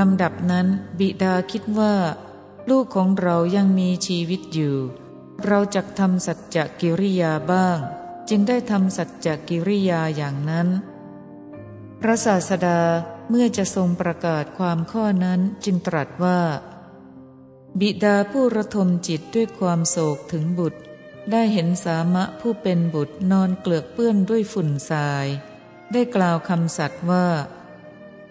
ลำดับนั้นบิดาคิดว่า ลูกของเรายังมีชีวิตอยู่ เราจะทำสัจจกิริยาบ้าง จึงได้ทำสัจจกิริยาอย่างนั้น พระศาสดาเมื่อจะทรงประกาศความข้อนั้นจึงตรัสว่า บิดาผู้ระทมจิตด้วยความโศกถึงบุตร ได้เห็นสามะผู้เป็นบุตรนอนเกลือกเปื้อนด้วยฝุ่นทราย ได้กล่าวคำสัตว์ว่า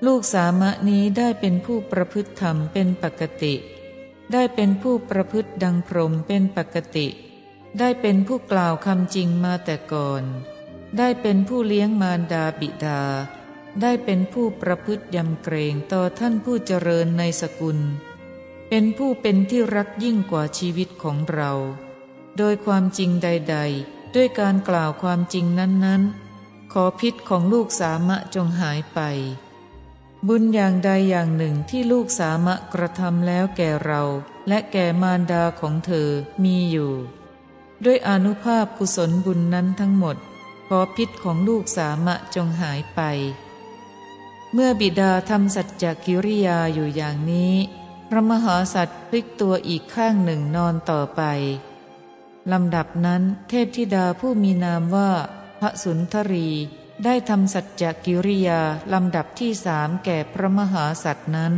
ลูกสามะนี้ได้เป็นผู้ประพฤติธรรมเป็นปกติ ได้เป็นผู้ประพฤติดังพรหมเป็นปกติ ได้เป็นผู้กล่าวคำจริงมาแต่ก่อน ได้เป็นผู้เลี้ยงมารดาบิดา ได้เป็นผู้ประพฤติยำเกรงต่อท่านผู้เจริญในสกุล เป็นผู้เป็นที่รักยิ่งกว่าชีวิตของเรา โดยความจริงใด ๆ ด้วยการกล่าวความจริงนั้นๆ ขอพิษของลูกสามะจงหายไป บุญอย่างใดอย่างหนึ่งที่ลูกสามะกระทำแล้วแก่เรา และแก่มารดาของเธอมีอยู่ ด้วยอนุภาพกุศลบุญนั้นทั้งหมด ขอพิษของลูกสามะจงหายไป เมื่อบิดาทำสัจจกิริยาอยู่อย่างนี้ พระมหาสัตว์พลิกตัวอีกข้างหนึ่งนอนต่อไปลำดับนั้นเทพธิดาผู้มีนามว่าพระสุนทรี ได้ทำสัจจกิริยาลำดับที่สามแก่พระมหาสัตว์นั้น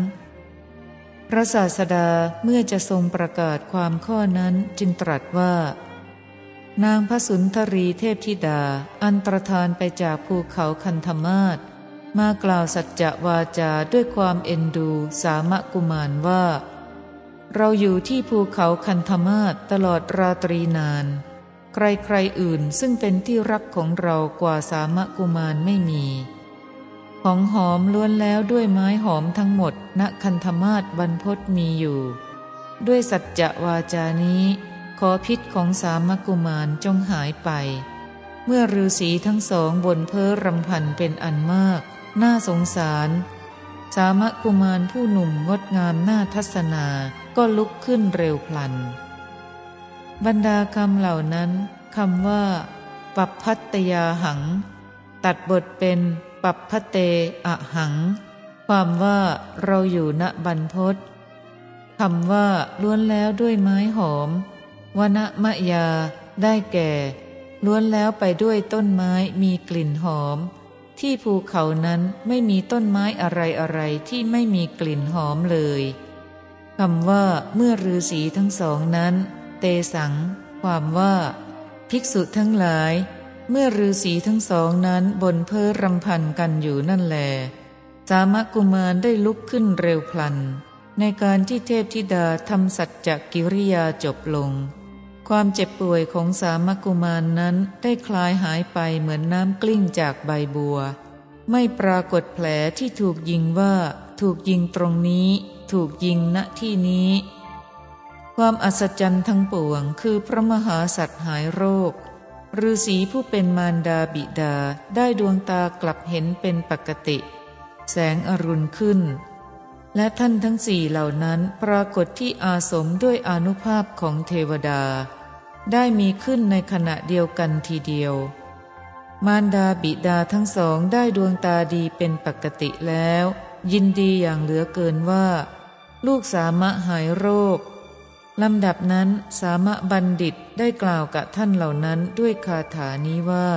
พระศาสดาเมื่อจะทรงประกาศความข้อนั้นจึงตรัสว่า นางพระสุนทรีเทพธิดา อันตรธานไปจากภูเขาคันธมาศมากล่าวสัจจะวาจาด้วยความเอ็นดูสามะกุมารว่า เราอยู่ที่ภูเขาคันธมาศตลอดราตรีนาน ใครๆอื่นซึ่งเป็นที่รักของเรากว่าสามะกุมารไม่มี ของหอมล้วนแล้วด้วยไม้หอมทั้งหมดณคันธมาศบรรพศมีอยู่ ด้วยสัจจะวาจานี้ ขอพิษของสามะกุมารจงหายไป เมื่อฤาษีทั้งสองบนเพ้อรำพันเป็นอันมาก น่าสงสาร สามะกุมารผู้หนุ่มงดงามน่าทัศนาก็ลุกขึ้นเร็วพลัน บรรดาคำเหล่านั้นคำว่า ปัปพัตยาหัง ตัดบทเป็น ปัปพเตอะหัง ความว่าเราอยู่ณบรรพศคำว่าล้วนแล้วด้วยไม้หอมวณมะยา ได้แก่ ล้วนแล้วไปด้วยต้นไม้มีกลิ่นหอม ที่ภูเขานั้นไม่มีต้นไม้อะไรอะไรที่ไม่มีกลิ่นหอมเลยคำว่าเมื่อฤาษีทั้งสองนั้น เตสัง ความว่า ภิกษุทั้งหลาย เมื่อฤาษีทั้งสองนั้นบนเพ้อรำพันกันอยู่นั่นแล สามกุมารได้ลุกขึ้นเร็วพลัน ในการที่เทพธิดาทำสัจจกิริยาจบลง ความเจ็บป่วยของสามกุมารนนั้นได้คลายหายไปเหมือนน้ำกลิ้งจากใบบัว ไม่ปรากฏแผลที่ถูกยิงว่า ถูกยิงตรงนี้ ถูกยิงณที่นี้ ความอัศจรรย์ทั้งปวง คือพระมหาสัตว์หายโรคฤาษีผู้เป็นมารดาบิดาได้ดวงตากลับเห็นเป็นปกติ แสงอรุณขึ้น และท่านทั้งสี่เหล่านั้นปรากฏที่อาสมด้วยอนุภาพของเทวดา ได้มีขึ้นในขณะเดียวกันทีเดียว มารดาบิดาทั้งสองได้ดวงตาดีเป็นปกติแล้ว ยินดีอย่างเหลือเกินว่า ลูกสามะหายโรค ลำดับนั้นสามะบัณฑิตได้กล่าวกับท่านเหล่านั้นด้วยคาถานี้ว่า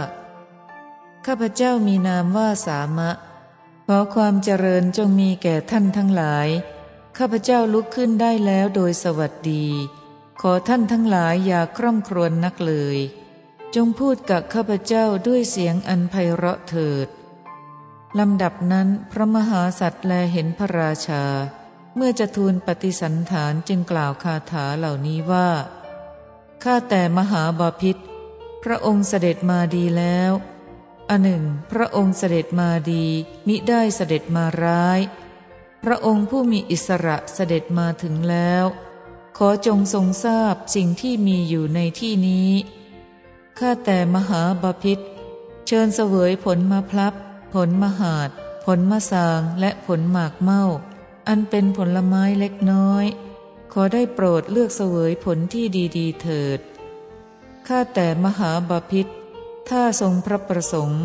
ข้าพเจ้ามีนามว่าสามะ ขอความเจริญจงมีแก่ท่านทั้งหลาย ข้าพเจ้าลุกขึ้นได้แล้วโดยสวัสดี ขอท่านทั้งหลายอย่าคร่ำครวญนักเลย จงพูดกับข้าพเจ้าด้วยเสียงอันไพเราะเถิดลำดับนั้นพระมหาสัตว์แลเห็นพระราชา เมื่อจะทูลปฏิสันฐานจึงกล่าวคาถาเหล่านี้ว่า ข้าแต่มหาบาพิษพระองค์เสด็จมาดีแล้วอันหนึ่ง พระองค์เสด็จมาดีมิได้เสด็จมาร้าย พระองค์ผู้มีอิสระเสด็จมาถึงแล้ว ขอจงทรงทราบสิ่งที่มีอยู่ในที่นี้ ข้าแต่มหาบาพิษเชิญเสวยผลมะพลับ ผลมหาด ผลมะสางและผลหมากเมา อันเป็นผลไม้เล็กน้อย ขอได้โปรดเลือกเสวยผลที่ดีๆเถิด ข้าแต่มหาบาพิษถ้าทรงพระประสงค์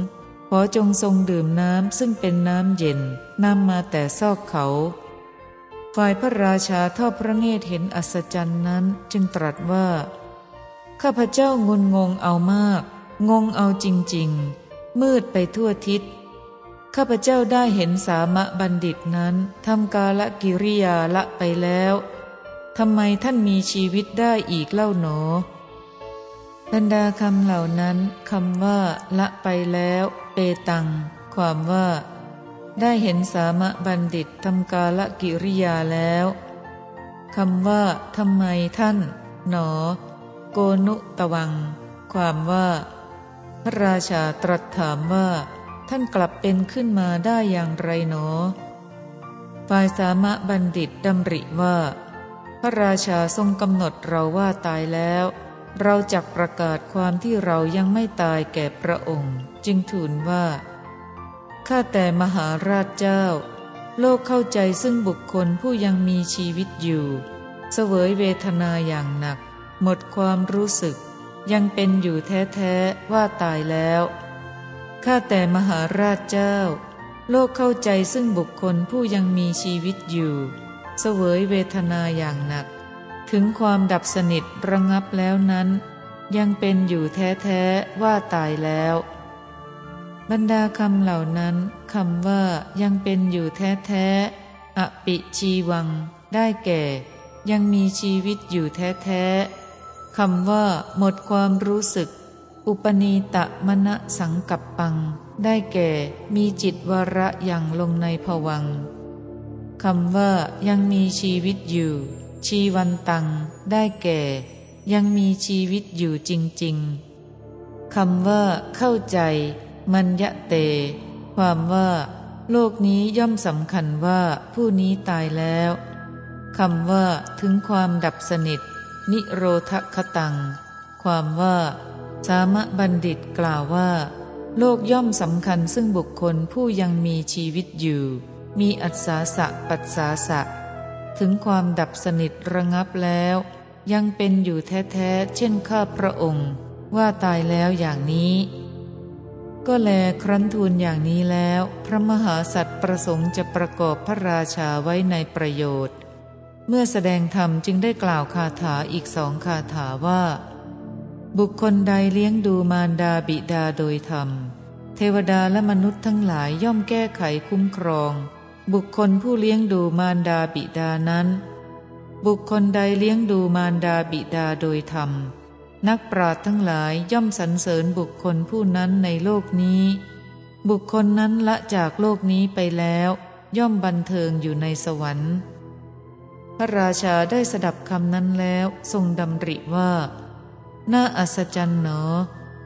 ขอจงทรงดื่มน้ำซึ่งเป็นน้ำเย็นนำมาแต่ซอกเขา ฝ่ายพระราชาทอดพระเนตรเห็นอัศจรรย์นั้นจึงตรัสว่า ข้าพเจ้างุนงงเอามาก งงเอาจริง ๆ มืดไปทั่วทิศ ข้าพเจ้าได้เห็นสามะบัณฑิตนั้นทำกาละกิริยาละไปแล้วทำไมท่านมีชีวิตได้อีกเล่าหนอ บรรดาคำเหล่านั้นคำว่า ละไปแล้ว เปตัง ความว่า ได้เห็นสามะบัณฑิตทำกาละกิริยาแล้วคำว่าทำไมท่าน หนอ โกนุตวัง ความว่า พระราชาตรัสถามว่า ท่านกลับเป็นขึ้นมาได้อย่างไรหนอฝ่ายสามะบัณฑิตดำริว่า พระราชาทรงกำหนดเราว่าตายแล้ว เราจักประกาศความที่เรายังไม่ตายแก่พระองค์ จึงทูลว่า ข้าแต่มหาราชเจ้า โลกเข้าใจซึ่งบุคคลผู้ยังมีชีวิตอยู่ เสวยเวทนาอย่างหนัก หมดความรู้สึก ยังเป็นอยู่แท้ ๆ ว่าตายแล้ว ข้าแต่มหาราชเจ้า โลกเข้าใจซึ่งบุคคลผู้ยังมีชีวิตอยู่ เสวยเวทนาอย่างหนัก ถึงความดับสนิทระงับแล้วนั้น ยังเป็นอยู่แท้ๆว่าตายแล้ว บรรดาคำเหล่านั้นคำว่ายังเป็นอยู่แท้ๆอปิชีวัง ได้แก่ ยังมีชีวิตอยู่แท้ๆคำว่าหมดความรู้สึก อุปนีตะมณะสังกับปัง ได้แก่มีจิตวระอย่างลงในผวังคำว่ายังมีชีวิตอยู่ ชีวันตัง ได้แก่ ยังมีชีวิตอยู่จริง ๆคำว่า เข้าใจ มัญญะเต ความว่า โลกนี้ย่อมสำคัญว่าผู้นี้ตายแล้วคำว่า ถึงความดับสนิท นิโรธคตัง ความว่า สามะบัณฑิตกล่าวว่า โลกย่อมสำคัญซึ่งบุคคลผู้ยังมีชีวิตอยู่ มีอัศาสะปัสสาสะ ถึงความดับสนิทระงับแล้ว ยังเป็นอยู่แท้ๆเช่นข้าพระองค์ ว่าตายแล้วอย่างนี้ ก็แลครั้นทูลอย่างนี้แล้ว พระมหาสัตว์ประสงค์จะประกอบพระราชาไว้ในประโยชน์ เมื่อแสดงธรรมจึงได้กล่าวคาถาอีกสองคาถาว่า บุคคลใดเลี้ยงดูมารดาบิดาโดยธรรม เทวดาและมนุษย์ทั้งหลายย่อมแก้ไขคุ้มครอง บุคคลผู้เลี้ยงดูมารดาบิดานั้น บุคคลใดเลี้ยงดูมารดาบิดาโดยธรรม นักปราชญ์ทั้งหลายย่อมสรรเสริญบุคคลผู้นั้นในโลกนี้ บุคคลนั้นละจากโลกนี้ไปแล้ว ย่อมบันเทิงอยู่ในสวรรค์ พระราชาได้สดับคำนั้นแล้วทรงดำริว่า น่าอัศจรรย์หนอ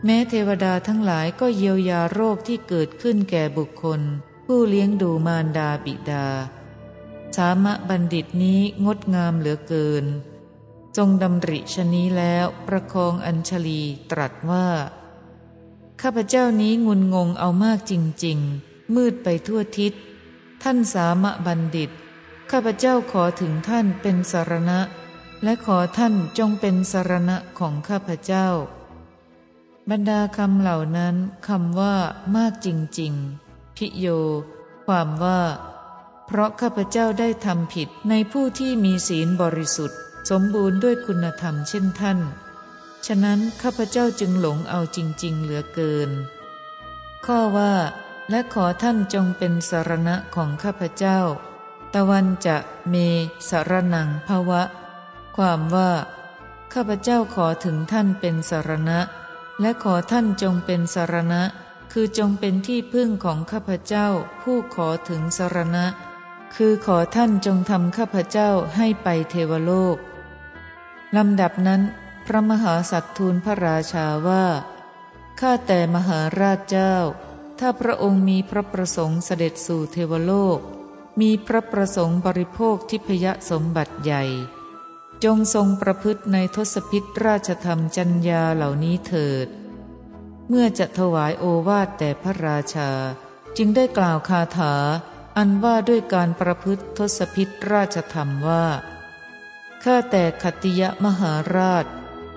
แม้เทวดาทั้งหลายก็เยียวยาโรคที่เกิดขึ้นแก่บุคคล ผู้เลี้ยงดูมารดาบิดา สามะบัณฑิตนี้งดงามเหลือเกิน จงดำริชนี้แล้วประคองอัญชลีตรัสว่า ข้าพเจ้านี้งุนงงเอามากจริง ๆ มืดไปทั่วทิศ ท่านสามะบัณฑิต ข้าพเจ้าขอถึงท่านเป็นสารณะ และขอท่านจงเป็นสารณะของข้าพเจ้า บรรดาคำเหล่านั้นคำว่ามากจริงๆ พิโย ความว่า เพราะข้าพเจ้าได้ทำผิดในผู้ที่มีศีลบริสุทธิ์ สมบูรณ์ด้วยคุณธรรมเช่นท่าน ฉะนั้นข้าพเจ้าจึงหลงเอาจริง ๆ เหลือเกิน ข้อว่าและขอท่านจงเป็นสารณะของข้าพเจ้า ตะวันจะเมสารนังภวะ ความว่า ข้าพเจ้าขอถึงท่านเป็นสารณะ และขอท่านจงเป็นสารณะ คือจงเป็นที่พึ่งของข้าพเจ้า ผู้ขอถึงสารณะ คือขอท่านจงทำข้าพเจ้าให้ไปเทวโลกลำดับนั้น พระมหาสัตทูลพระราชาว่าข้าแต่มหาราชเจ้า ถ้าพระองค์มีพระประสงค์เสด็จสู่เทวโลก มีพระประสงค์บริโภคทิพยสมบัติใหญ่ จงทรงประพฤติในทศพิษราชธรรมจัญญาเหล่านี้เถิด เมื่อจะถวายโอวาทแต่พระราชา จึงได้กล่าวคาถา อันว่าด้วยการประพฤติทศพิษราชธรรมว่าข้าแต่ขติยมหาราช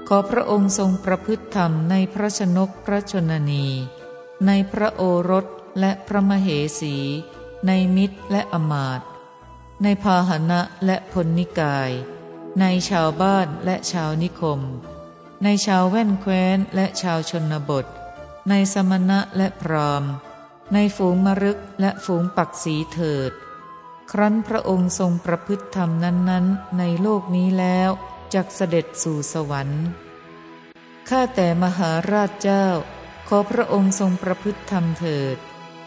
ขอพระองค์ทรงประพฤติธรรมในพระชนกพระชนนี ในพระโอรสและพระมเหสี ในมิตรและอมาตในพาหนะและพลนิกาย ในชาวบ้านและชาวนิคม ในชาวแว่นแคว้นและชาวชนบท ในสมณะและพรามในฝูงมรึกและฝูงปักสีเถิด ครั้นพระองค์ทรงประพฤติธรรมนั้นๆ ในโลกนี้แล้วจักเสด็จสู่สวรรค์ข้าแต่มหาราชเจ้า ขอพระองค์ทรงประพฤติธรรมเถิด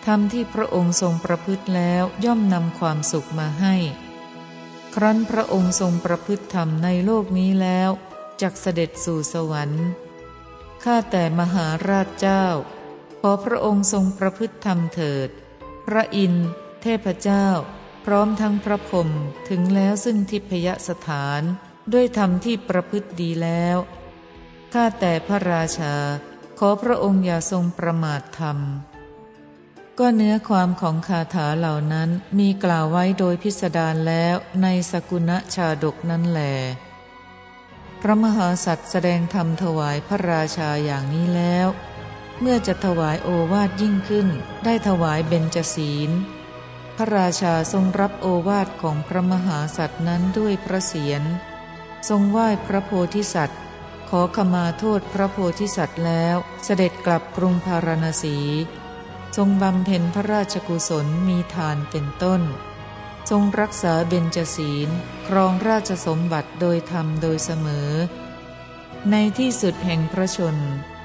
ธรรมที่พระองค์ทรงประพฤติแล้วย่อมนำความสุขมาให้ ครั้นพระองค์ทรงประพฤติธรรมในโลกนี้แล้วจักเสด็จสู่สวรรค์ ข้าแต่มหาราชเจ้า ขอพระองค์ทรงประพฤติธรรมเถิด พระอินทร์เทพเจ้า พร้อมทั้งพระพรหมถึงแล้วซึ่งทิพยสถานด้วยธรรมที่ประพฤติดีแล้ว ข้าแต่พระราชา ขอพระองค์อย่าทรงประมาทธรรม ก็เนื้อความของคาถาเหล่านั้นมีกล่าวไว้โดยพิสดารแล้วในสกุณชาดกนั้นแหลพระมหาสัตว์แสดงธรรมถวายพระราชาอย่างนี้แล้ว เมื่อจะถวายโอวาทยิ่งขึ้น ได้ถวายเบญจศีล พระราชาทรงรับโอวาทของพระมหาสัตว์นั้นด้วยพระเศียรทรงไหว้พระโพธิสัตว์ ขอขมาโทษพระโพธิสัตว์แล้ว เสด็จกลับกรุงพาราณสี ทรงบำเพ็ญพระราชกุศลมีทานเป็นต้น ทรงรักษาเบญจศีลครองราชสมบัติโดยธรรมโดยเสมอ ในที่สุดแห่งพระชน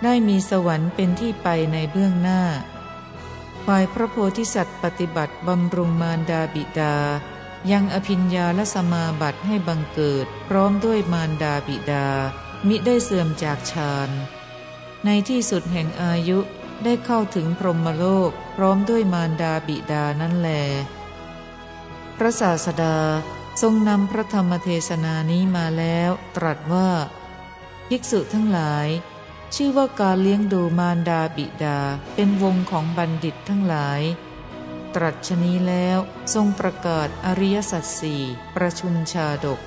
ได้มีสวรรค์เป็นที่ไปในเบื้องหน้า ฝ่ายพระโพธิสัตว์ปฏิบัติบำรุงมารดาบิดา ยังอภิญญาและสมาบัติให้บังเกิดพร้อมด้วยมารดาบิดา มิได้เสื่อมจากฌานในที่สุดแห่งอายุ ได้เข้าถึงพรหมโลกพร้อมด้วยมารดาบิดานั่นแล พระศาสดาทรงนำพระธรรมเทศนานี้มาแล้ว ตรัสว่า ภิกษุทั้งหลาย ชื่อว่าการเลี้ยงดูมารดาบิดาเป็นวงของบัณฑิตทั้งหลาย ตรัสชนี้แล้วทรงประกาศอริยสัจสี่ประชุมชาดก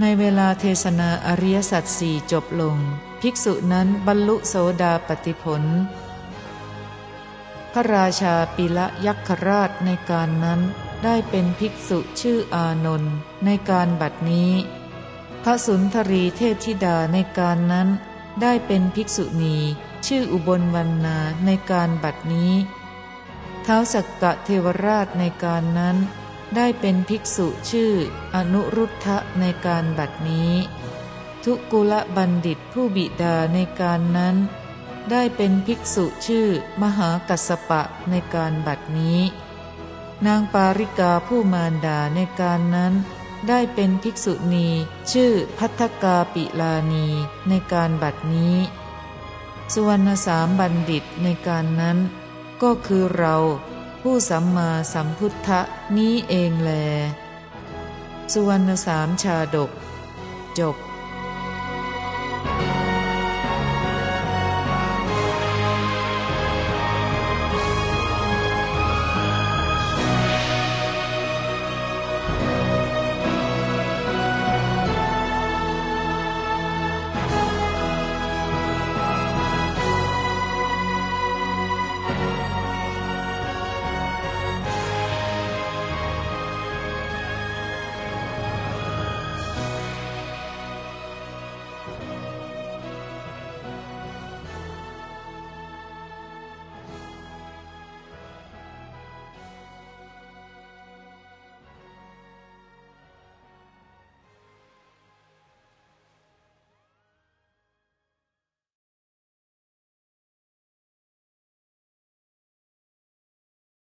ในเวลาเทศนาอริยสัจสี่จบลง ภิกษุนั้นบรรลุโสดาปติผล พระราชาปิละยักษราชในการนั้น ได้เป็นภิกษุชื่ออานนท์ในการบัดนี้ พระสุนทรีเทพธิดาในการนั้น ได้เป็นภิกษุณีชื่ออุบลวรรณาในการบัดนี้เท้าสักกะเทวราชในการนั้น ได้เป็นภิกษุชื่ออนุรุทธะในการบัดนี้ ทุกุละบัณฑิตผู้บิดาในการนั้น ได้เป็นภิกษุชื่อมหากัสปะในการบัดนี้ นางปาริกาผู้มารดาในการนั้น ได้เป็นภิกษุณีชื่อพัทกาปิลานีในการบัดนี้สุวรรณสามบัณฑิตในการนั้น ก็คือเราผู้สัมมาสัมพุทธะนี้เองแล สุวรรณสามชาดก จบ